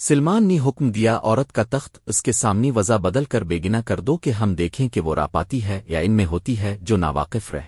سلمان نے حکم دیا، عورت کا تخت اس کے سامنے وضع بدل کر بےگنا کر دو کہ ہم دیکھیں کہ وہ راپاتی ہے یا ان میں ہوتی ہے جو ناواقف رہ